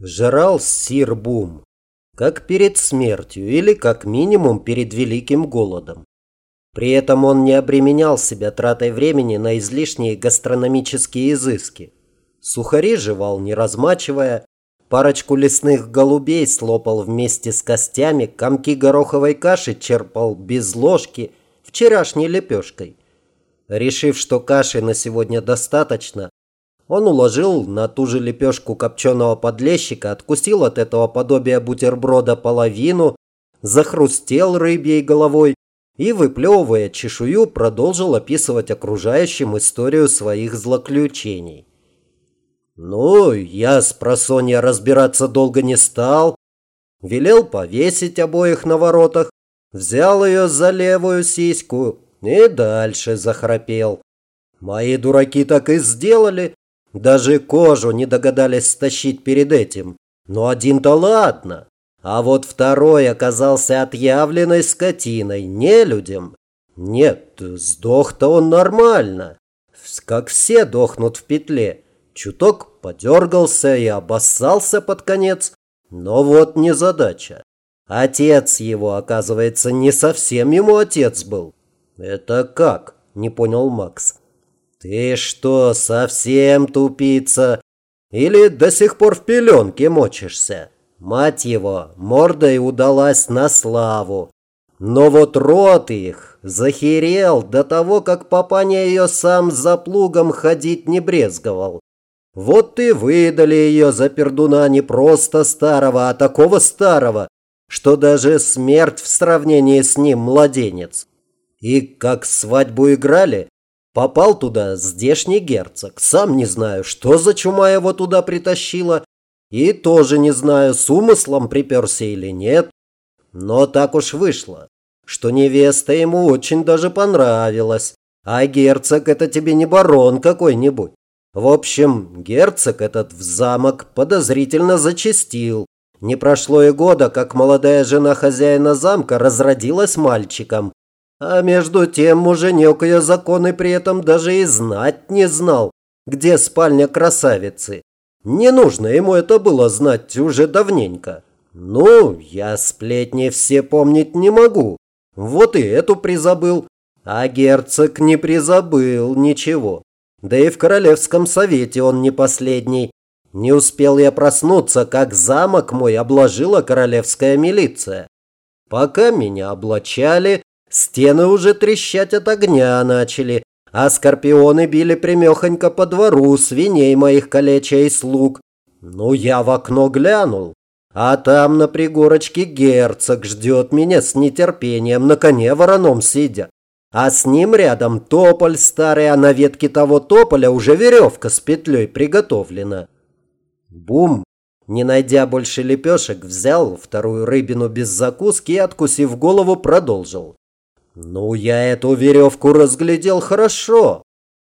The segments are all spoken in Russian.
Жрал сир Бум, как перед смертью или как минимум перед великим голодом. При этом он не обременял себя тратой времени на излишние гастрономические изыски. Сухари жевал, не размачивая, парочку лесных голубей слопал вместе с костями, комки гороховой каши черпал без ложки, вчерашней лепешкой. Решив, что каши на сегодня достаточно, он уложил на ту же лепешку копченого подлещика, откусил от этого подобия бутерброда половину, захрустел рыбьей головой и, выплевывая чешую, продолжил описывать окружающим историю своих злоключений. Ну, я с просонья разбираться долго не стал. Велел повесить обоих на воротах, взял ее за левую сиську и дальше захрапел. Мои дураки так и сделали, даже кожу не догадались стащить перед этим. Но один-то ладно. А вот второй оказался отъявленной скотиной, нелюдем. Нет, сдох-то он нормально. Как все дохнут в петле. Чуток подергался и обоссался под конец. Но вот не задача. Отец его, оказывается, не совсем ему отец был. Это как? Не понял Макс. «Ты что, совсем тупица? Или до сих пор в пеленке мочишься?» Мать его, мордой удалась на славу. Но вот рот их захерел до того, как папаня ее сам за плугом ходить не брезговал. Вот и выдали ее за пердуна не просто старого, а такого старого, что даже смерть в сравнении с ним младенец. И как свадьбу играли, Попал туда здешний герцог. Сам не знаю, что за чума его туда притащила. И тоже не знаю, с умыслом приперся или нет. Но так уж вышло, что невеста ему очень даже понравилась. А герцог это тебе не барон какой-нибудь. В общем, герцог этот в замок подозрительно зачастил. Не прошло и года, как молодая жена хозяина замка разродилась мальчиком. А между тем муженек ее законы при этом даже и знать не знал, где спальня красавицы. Не нужно ему это было знать уже давненько. Ну, я сплетни все помнить не могу. Вот и эту призабыл. А герцог не призабыл ничего. Да и в королевском совете он не последний. Не успел я проснуться, как замок мой обложила королевская милиция. Пока меня облачали, Стены уже трещать от огня начали, а скорпионы били примехонько по двору свиней моих калеча и слуг. Ну, я в окно глянул, а там на пригорочке герцог ждет меня с нетерпением, на коне вороном сидя. А с ним рядом тополь старый, а на ветке того тополя уже веревка с петлей приготовлена. Бум! Не найдя больше лепешек, взял вторую рыбину без закуски и, откусив голову, продолжил. Ну, я эту веревку разглядел хорошо.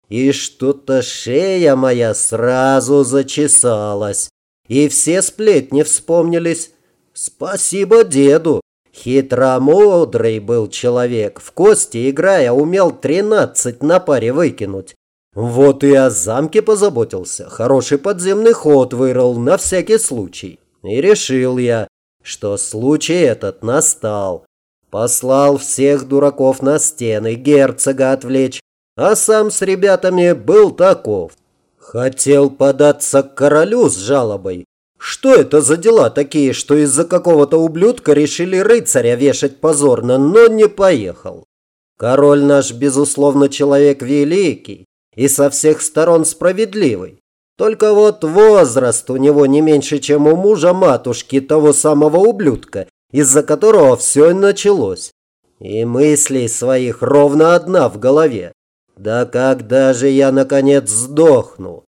И что-то шея моя сразу зачесалась. И все сплетни вспомнились. Спасибо деду. Хитромудрый был человек. В кости играя умел тринадцать на паре выкинуть. Вот и о замке позаботился. Хороший подземный ход вырыл на всякий случай. И решил я, что случай этот настал. Послал всех дураков на стены герцога отвлечь, а сам с ребятами был таков. Хотел податься к королю с жалобой. Что это за дела такие, что из-за какого-то ублюдка решили рыцаря вешать позорно, но не поехал? Король наш, безусловно, человек великий и со всех сторон справедливый. Только вот возраст у него не меньше, чем у мужа матушки того самого ублюдка, из-за которого все и началось. И мыслей своих ровно одна в голове. Да когда же я, наконец, сдохну?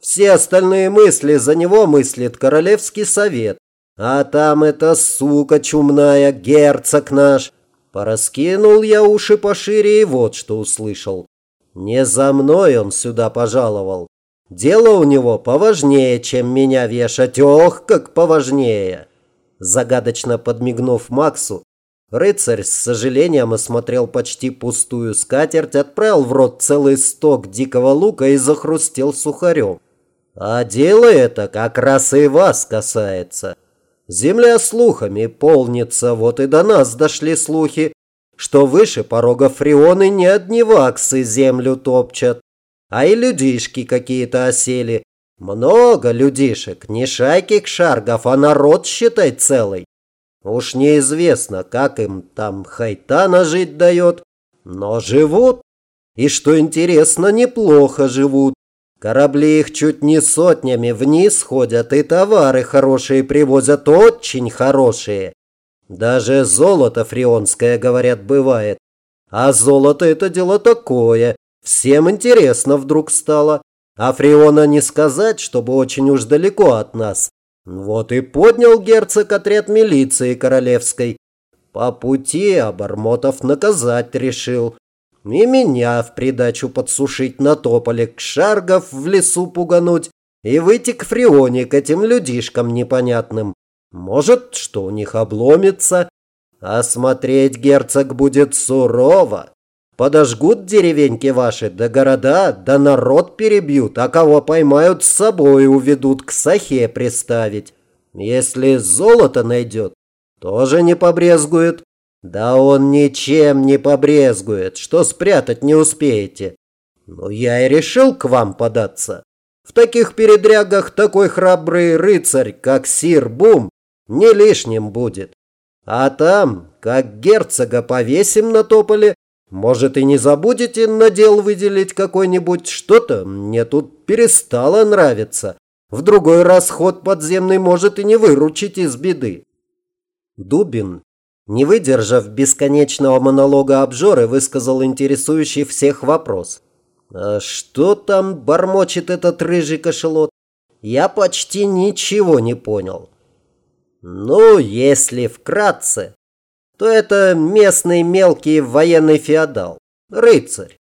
Все остальные мысли за него мыслит Королевский совет. А там эта сука чумная, герцог наш. Пораскинул я уши пошире и вот что услышал. Не за мной он сюда пожаловал. Дело у него поважнее, чем меня вешать. Ох, как поважнее. Загадочно подмигнув Максу, рыцарь с сожалением осмотрел почти пустую скатерть, отправил в рот целый сток дикого лука и захрустел сухарем. А дело это как раз и вас касается. Земля слухами полнится, вот и до нас дошли слухи, что выше порога Фрионы не одни ваксы землю топчат, а и людишки какие-то осели. Много людишек, не шайки кшаргов, а народ, считай, целый. Уж неизвестно, как им там Хайтана жить дает, но живут. И что интересно, неплохо живут. Корабли их чуть не сотнями вниз ходят, и товары хорошие привозят, очень хорошие. Даже золото фрионское, говорят, бывает. А золото это дело такое. Всем интересно вдруг стало. А Фриона не сказать, чтобы очень уж далеко от нас. Вот и поднял герцог отряд милиции королевской. По пути Обормотов наказать решил. И меня в придачу подсушить на тополе, к шаргов в лесу пугануть и выйти к Фрионе, к этим людишкам непонятным. Может, что у них обломится. А смотреть герцог будет сурово. Подожгут деревеньки ваши, да города, да народ перебьют, а кого поймают с собой уведут к сахе приставить. Если золото найдет, тоже не побрезгует. Да он ничем не побрезгует, что спрятать не успеете. Но я и решил к вам податься. В таких передрягах такой храбрый рыцарь, как Сир Бум, не лишним будет. А там, как герцога повесим на тополе, может и не забудете надел выделить какой-нибудь что-то, мне тут перестало нравиться. В другой раз ход подземный может и не выручить из беды. Дубин, не выдержав бесконечного монолога обжоры, высказал интересующий всех вопрос. «А что там бормочет этот рыжий кошелот? Я почти ничего не понял». Ну, если вкратце, то это местный мелкий военный феодал, рыцарь.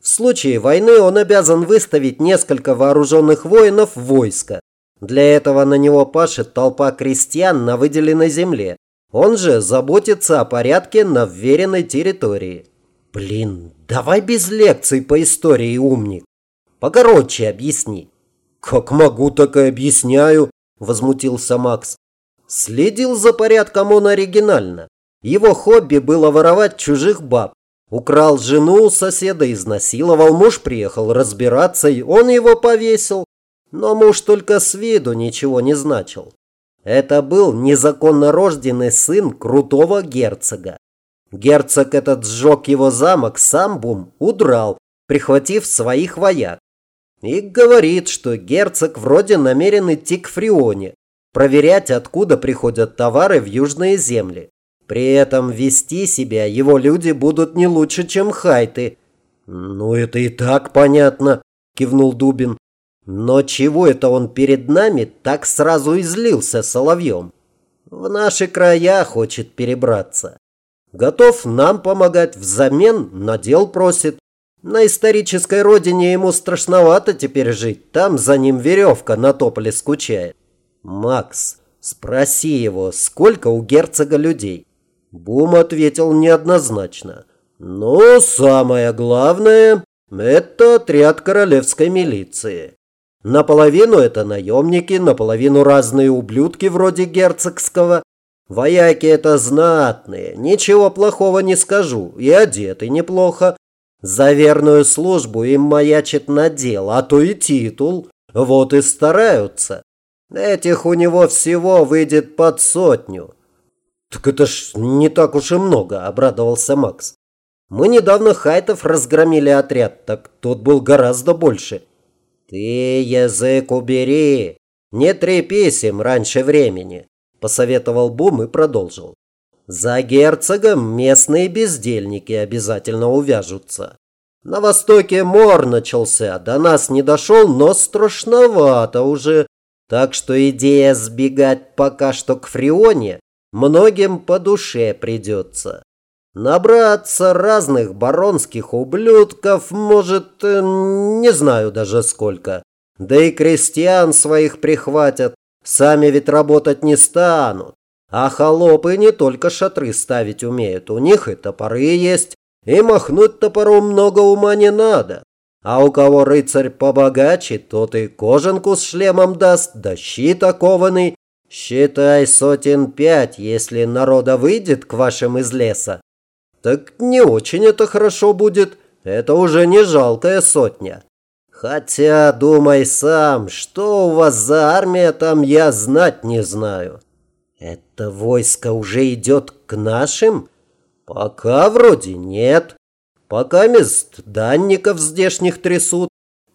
В случае войны он обязан выставить несколько вооруженных воинов в войско. Для этого на него пашет толпа крестьян на выделенной земле. Он же заботится о порядке на вверенной территории. Блин, давай без лекций по истории, умник. Покороче объясни. Как могу, так и объясняю, возмутился Макс. Следил за порядком он оригинально. Его хобби было воровать чужих баб. Украл жену у соседа, изнасиловал, муж приехал разбираться, и он его повесил. Но муж только с виду ничего не значил. Это был незаконно рожденный сын крутого герцога. Герцог этот сжег его замок, сам Бум удрал, прихватив своих вояк. И говорит, что герцог вроде намерен идти к Фрионе, проверять, откуда приходят товары в южные земли. При этом вести себя его люди будут не лучше, чем хайты. «Ну, это и так понятно», – кивнул Дубин. «Но чего это он перед нами так сразу излился соловьем? В наши края хочет перебраться. Готов нам помогать, взамен надел просит. На исторической родине ему страшновато теперь жить, там за ним веревка на тополе скучает. «Макс, спроси его, сколько у герцога людей?» Бум ответил неоднозначно. «Но самое главное – это отряд королевской милиции. Наполовину это наемники, наполовину разные ублюдки вроде герцогского. Вояки это знатные, ничего плохого не скажу, и одеты неплохо. За верную службу им маячит надел, а то и титул. Вот и стараются. Этих у него всего выйдет под сотню. Так это ж не так уж и много, обрадовался Макс. Мы недавно хайтов разгромили отряд, так тот был гораздо больше. Ты язык убери, не трепись им раньше времени, посоветовал Бум и продолжил. За герцогом местные бездельники обязательно увяжутся. На востоке мор начался, до нас не дошел, но страшновато уже. Так что идея сбегать пока что к Фрионе многим по душе придется. Набраться разных баронских ублюдков, может, э, не знаю даже сколько. Да и крестьян своих прихватят, сами ведь работать не станут. А холопы не только шатры ставить умеют, у них и топоры есть, и махнуть топором много ума не надо. А у кого рыцарь побогаче, тот и кожанку с шлемом даст, да щит окованный. Считай сотен пять, если народа выйдет к вашим из леса. Так не очень это хорошо будет. Это уже не жалкая сотня. Хотя, думай сам, что у вас за армия там, я знать не знаю. Это войско уже идет к нашим? Пока вроде нет. Пока мест данников здешних трясут.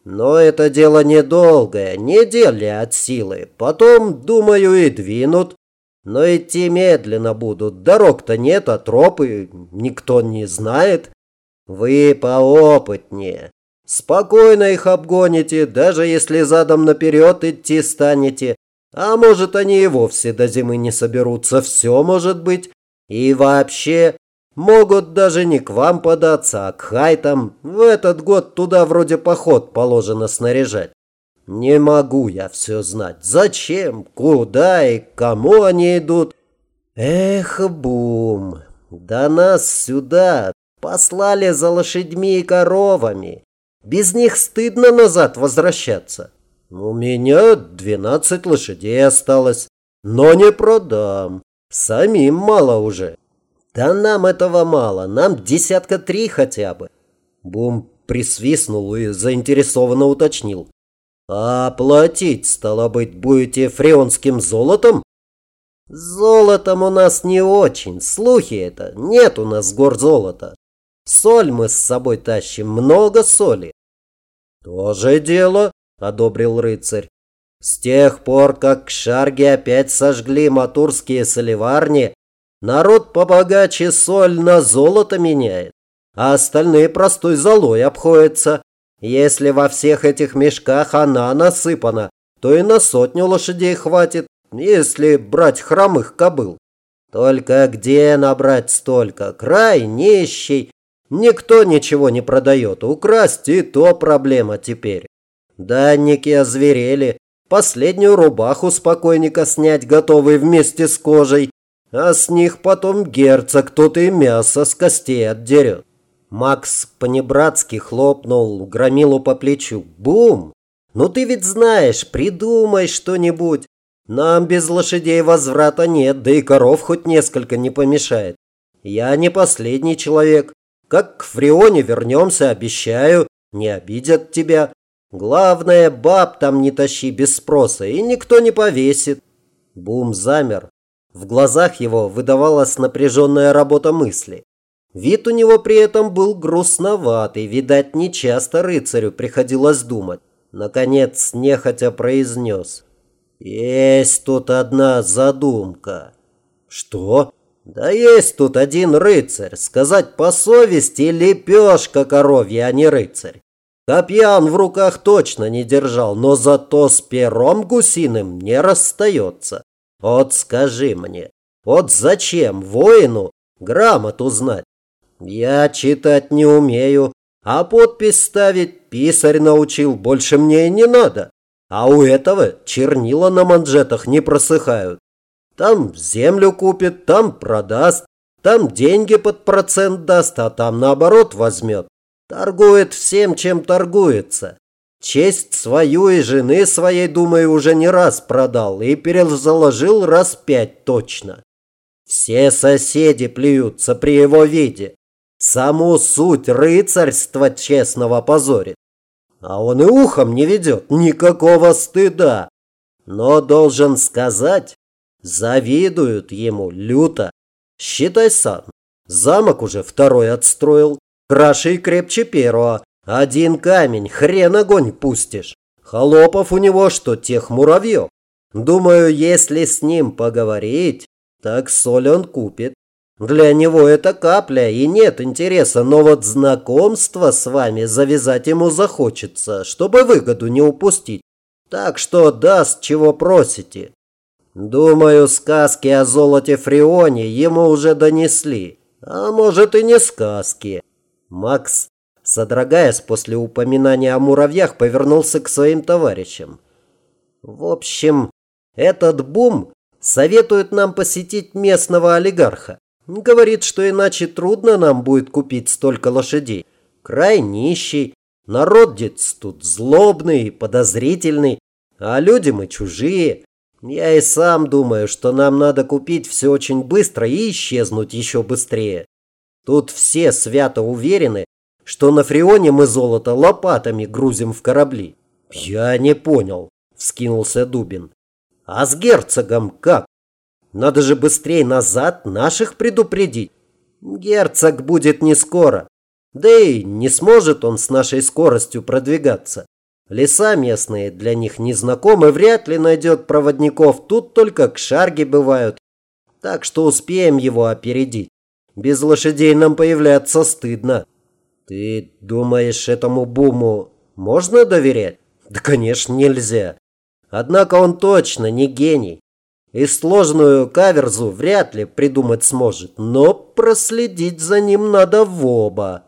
Но это дело недолгое, недели от силы. Потом, думаю, и двинут. Но идти медленно будут. Дорог-то нет, а тропы никто не знает. Вы поопытнее. Спокойно их обгоните, даже если задом наперед идти станете. А может, они и вовсе до зимы не соберутся. Все может быть. И вообще, могут даже не к вам податься, а к хайтам. В этот год туда вроде поход положено снаряжать. Не могу я все знать. Зачем, куда и кому они идут? Эх, бум, да нас сюда послали за лошадьми и коровами. Без них стыдно назад возвращаться. У меня двенадцать лошадей осталось, но не продам. Самим мало уже. Да нам этого мало, нам десятка три хотя бы. Бум присвистнул и заинтересованно уточнил. А платить, стало быть, будете фреонским золотом? Золотом у нас не очень, слухи это, нет у нас гор золота. Соль мы с собой тащим, много соли. Тоже дело, одобрил рыцарь. С тех пор, как шарги опять сожгли матурские соливарни, народ побогаче соль на золото меняет, а остальные простой золой обходятся. Если во всех этих мешках она насыпана, то и на сотню лошадей хватит, если брать хромых кобыл. Только где набрать столько? Край нищий. Никто ничего не продает. Украсть и то проблема теперь. Данники озверели. Последнюю рубаху спокойника снять готовы вместе с кожей. А с них потом герцог кто-то и мясо с костей отдерет. Макс понебратски хлопнул громилу по плечу. «Бум! Ну ты ведь знаешь, придумай что-нибудь. Нам без лошадей возврата нет, да и коров хоть несколько не помешает. Я не последний человек. Как к Фрионе вернемся, обещаю, не обидят тебя. Главное, баб там не тащи без спроса, и никто не повесит». Бум замер. В глазах его выдавалась напряженная работа мысли. Вид у него при этом был грустноватый, видать, нечасто рыцарю приходилось думать. Наконец, нехотя произнес. «Есть тут одна задумка». «Что?» «Да есть тут один рыцарь, сказать по совести, лепешка коровья, а не рыцарь. Копья он в руках точно не держал, но зато с пером гусиным не расстается. Вот скажи мне, вот зачем воину грамоту знать? Я читать не умею, а подпись ставить писарь научил, больше мне и не надо. А у этого чернила на манжетах не просыхают. Там землю купит, там продаст, там деньги под процент даст, а там наоборот возьмет. Торгует всем, чем торгуется. Честь свою и жены своей, думаю, уже не раз продал и перезаложил раз пять точно. Все соседи плюются при его виде. Саму суть рыцарства честного позорит. А он и ухом не ведет, никакого стыда. Но должен сказать, завидуют ему люто. Считай сам, замок уже второй отстроил, краше и крепче первого. Один камень, хрен огонь пустишь. Холопов у него, что тех муравьев. Думаю, если с ним поговорить, так соль он купит. Для него это капля и нет интереса, но вот знакомство с вами завязать ему захочется, чтобы выгоду не упустить. Так что даст, чего просите. Думаю, сказки о золоте Фрионе ему уже донесли. А может и не сказки. Макс, содрогаясь после упоминания о муравьях, повернулся к своим товарищам. В общем, этот бум советует нам посетить местного олигарха. Говорит, что иначе трудно нам будет купить столько лошадей. Край нищий, Народец тут злобный, подозрительный, а люди мы чужие. Я и сам думаю, что нам надо купить все очень быстро и исчезнуть еще быстрее. Тут все свято уверены, что на Фреоне мы золото лопатами грузим в корабли. Я не понял, вскинулся Дубин. А с герцогом как? Надо же быстрее назад наших предупредить. Герцог будет не скоро. Да и не сможет он с нашей скоростью продвигаться. Леса местные для них незнакомы, вряд ли найдет проводников. Тут только к шарге бывают. Так что успеем его опередить. Без лошадей нам появляться стыдно. Ты думаешь, этому буму можно доверять? Да, конечно, нельзя. Однако он точно не гений. И сложную каверзу вряд ли придумать сможет. Но проследить за ним надо в оба.